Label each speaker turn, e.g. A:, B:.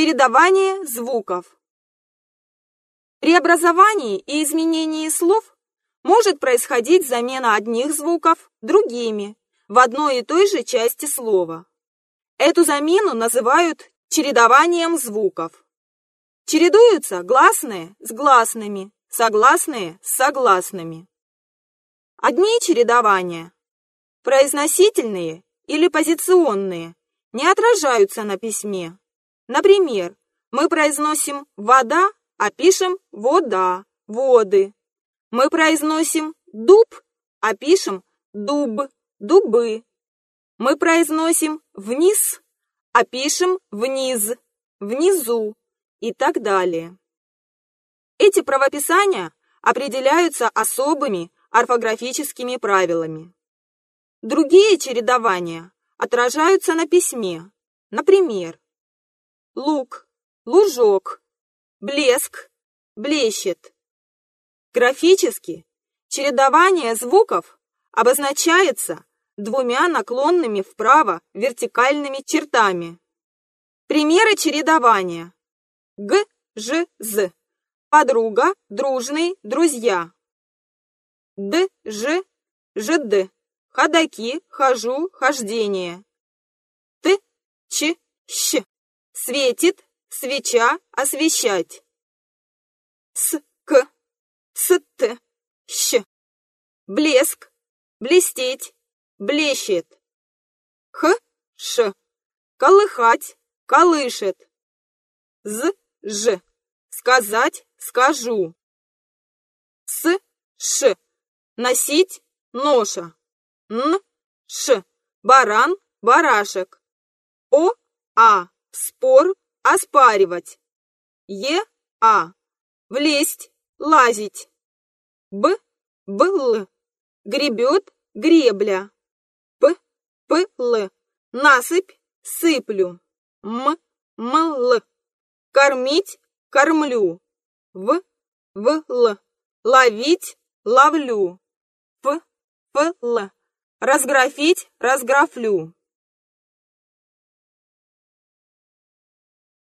A: Чередование звуков. При образовании и изменении слов может происходить замена одних звуков другими в одной и той же части слова. Эту замену называют чередованием звуков. Чередуются гласные с гласными, согласные с согласными. Одни чередования, произносительные или позиционные, не отражаются на письме. Например, мы произносим «вода», а пишем «вода», «воды». Мы произносим «дуб», а пишем «дуб», «дубы». Мы произносим «вниз», а пишем «вниз», «внизу» и так далее. Эти правописания определяются особыми орфографическими правилами. Другие чередования отражаются на письме. Например, лук, лужок, блеск, блещет. Графически чередование звуков обозначается двумя наклонными вправо вертикальными чертами. Примеры чередования. Г, Ж, З. Подруга, дружный, друзья. Д, Ж, Ж, Д. Ходаки, хожу, хождение. Т, Ч, Щ. Светит, свеча, освещать. С, К, С, Т, Щ. Блеск, блестеть, блещет. Х, Ш. Колыхать, колышет. З, Ж. Сказать, скажу. С, Ш. Носить, ноша. Н, Ш. Баран, барашек. О, А. Спор, оспаривать. Е, А. Влезть, лазить. Б, Бл. Гребет, гребля. П, Пл. Насыпь, сыплю. М, Мл. Кормить, кормлю. В, Вл. Ловить, ловлю. Ф, Фл. Разграфить, разграфлю.